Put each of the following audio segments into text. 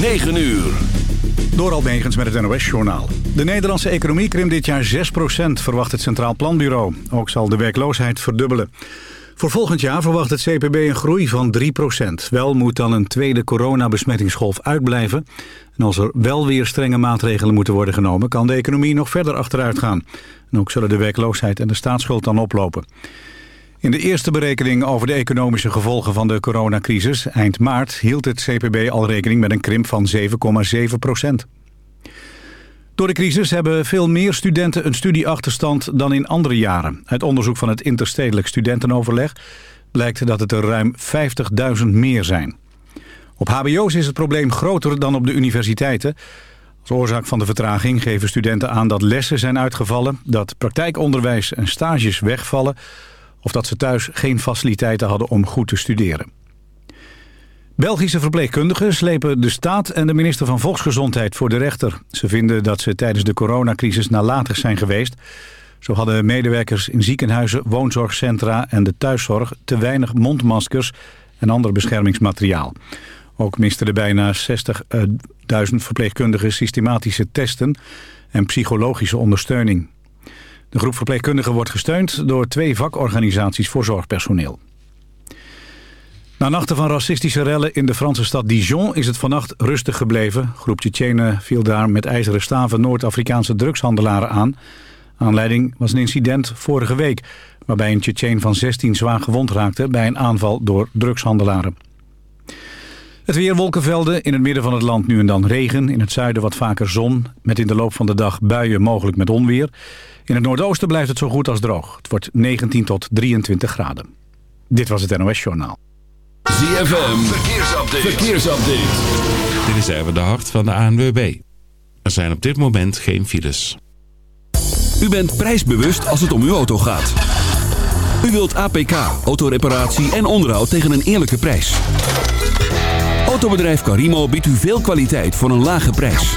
9 uur. Door Almegens met het NOS-journaal. De Nederlandse economie krimpt dit jaar 6% verwacht het Centraal Planbureau. Ook zal de werkloosheid verdubbelen. Voor volgend jaar verwacht het CPB een groei van 3% Wel moet dan een tweede coronabesmettingsgolf uitblijven. En als er wel weer strenge maatregelen moeten worden genomen... kan de economie nog verder achteruit gaan. En ook zullen de werkloosheid en de staatsschuld dan oplopen. In de eerste berekening over de economische gevolgen van de coronacrisis... eind maart hield het CPB al rekening met een krimp van 7,7 procent. Door de crisis hebben veel meer studenten een studieachterstand dan in andere jaren. Uit onderzoek van het Interstedelijk Studentenoverleg blijkt dat het er ruim 50.000 meer zijn. Op hbo's is het probleem groter dan op de universiteiten. Als oorzaak van de vertraging geven studenten aan dat lessen zijn uitgevallen... dat praktijkonderwijs en stages wegvallen of dat ze thuis geen faciliteiten hadden om goed te studeren. Belgische verpleegkundigen slepen de staat en de minister van Volksgezondheid voor de rechter. Ze vinden dat ze tijdens de coronacrisis nalatig zijn geweest. Zo hadden medewerkers in ziekenhuizen, woonzorgcentra en de thuiszorg te weinig mondmaskers en ander beschermingsmateriaal. Ook misten de bijna 60.000 verpleegkundigen systematische testen en psychologische ondersteuning. De groep verpleegkundigen wordt gesteund door twee vakorganisaties voor zorgpersoneel. Na nachten van racistische rellen in de Franse stad Dijon is het vannacht rustig gebleven. Groep Tsjetsjenen viel daar met ijzeren staven Noord-Afrikaanse drugshandelaren aan. Aanleiding was een incident vorige week... waarbij een Tsjetsjen van 16 zwaar gewond raakte bij een aanval door drugshandelaren. Het weer wolkenvelden, in het midden van het land nu en dan regen. In het zuiden wat vaker zon, met in de loop van de dag buien mogelijk met onweer. In het noordoosten blijft het zo goed als droog. Het wordt 19 tot 23 graden. Dit was het NOS Journaal. ZFM, verkeersupdate. verkeersupdate. Dit is even de hart van de ANWB. Er zijn op dit moment geen files. U bent prijsbewust als het om uw auto gaat. U wilt APK, autoreparatie en onderhoud tegen een eerlijke prijs. Autobedrijf Carimo biedt u veel kwaliteit voor een lage prijs.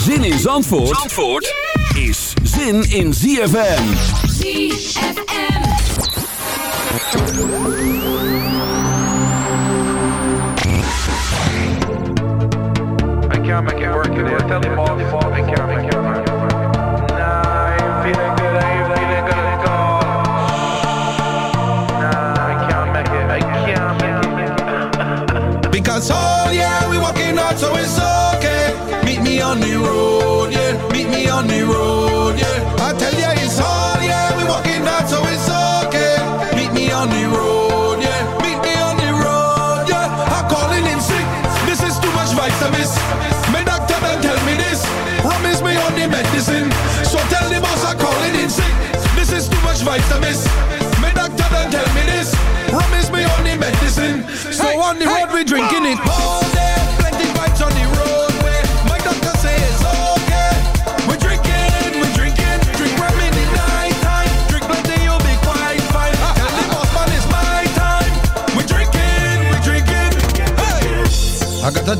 Zin in Zandvoort, Zandvoort is zin in ZFM. ZFM. I can't make it work today. Tell them all before I can't make it work.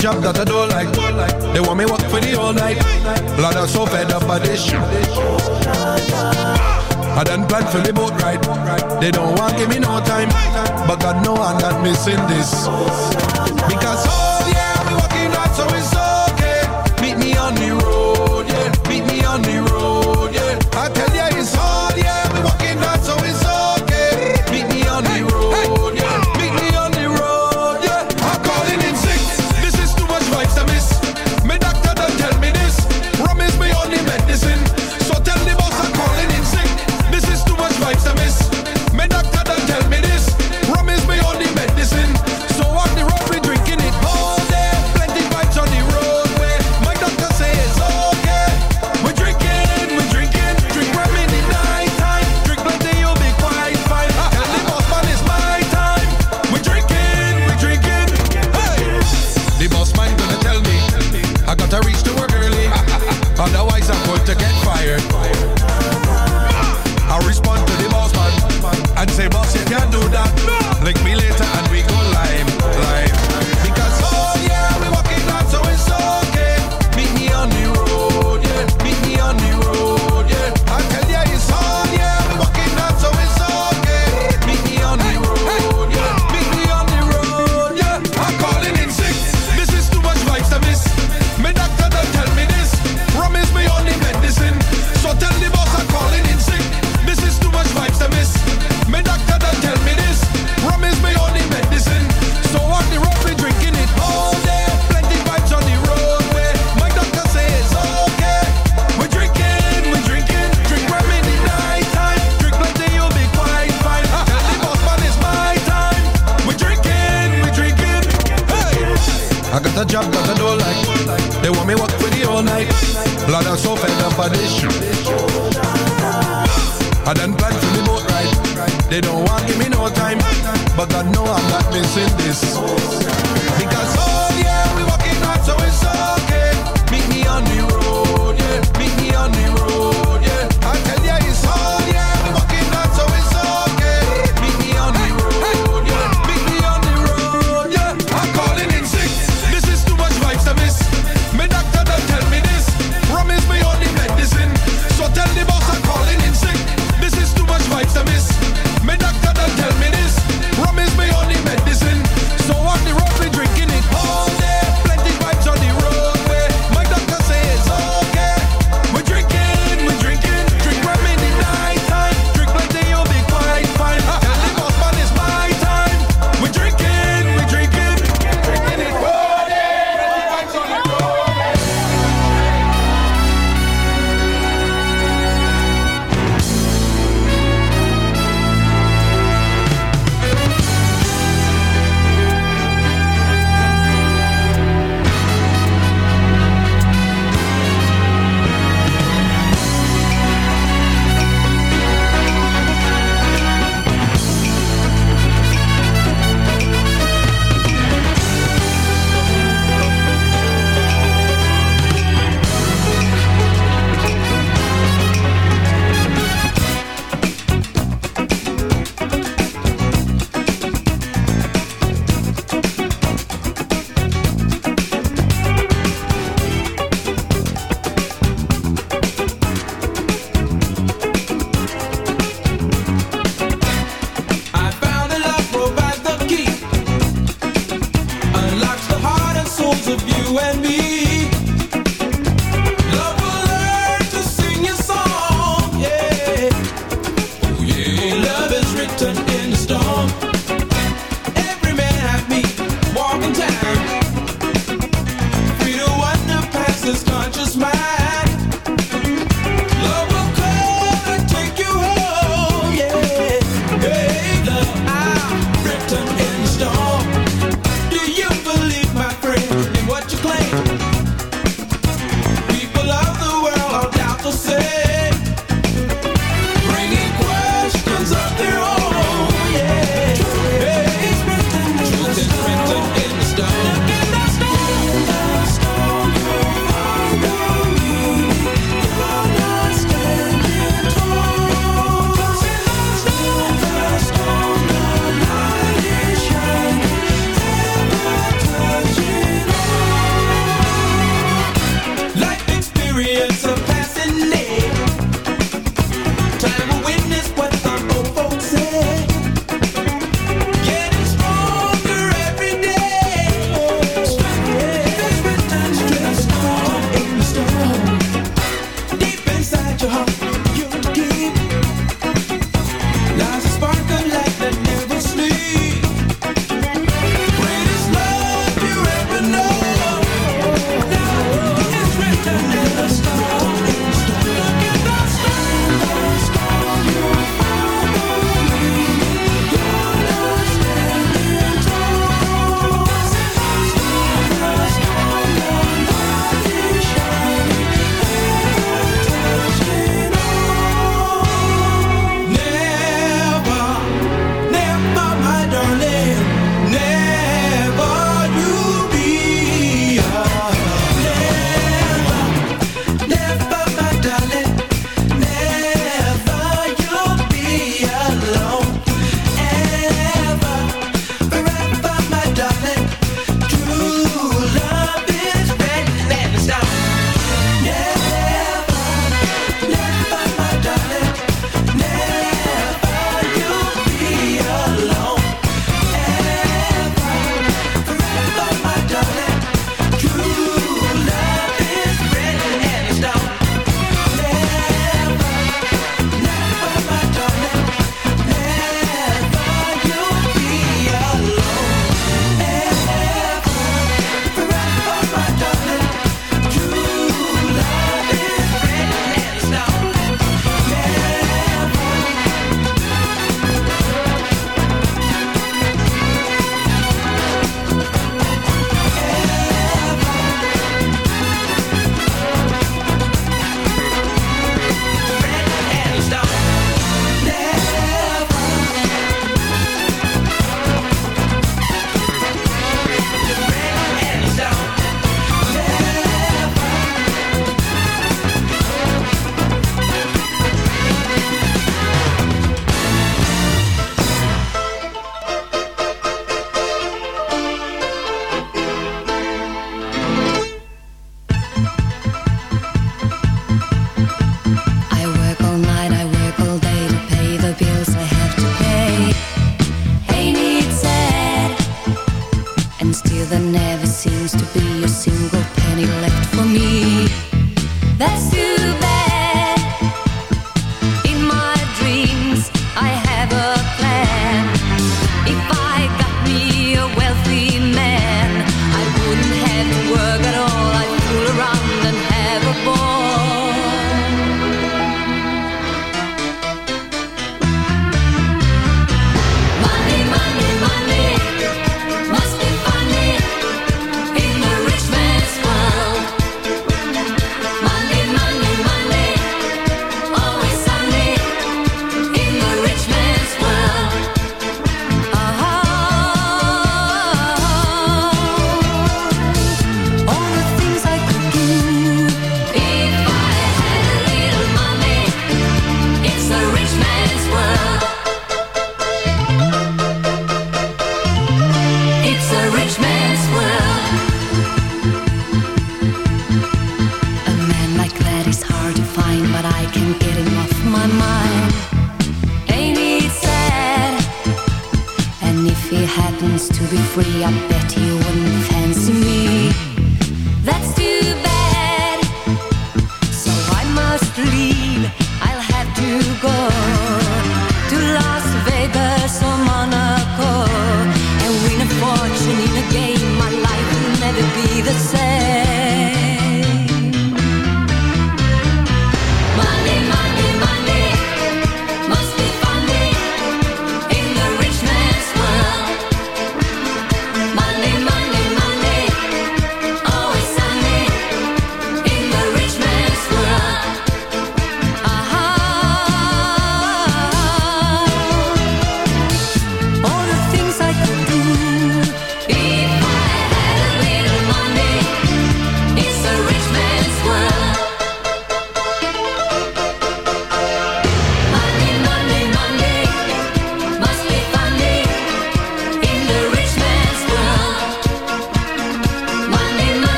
Job that I don't like. They want me work for the all night. Lord, I'm so fed up by this shit. I done planned for the boat ride. They don't want give me no time, but God know I'm not missing this. Because oh yeah, we working hard, so it's okay. Meet me on the road, yeah. Meet me on the road,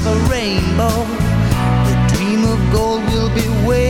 of a rainbow. The dream of gold will be waiting.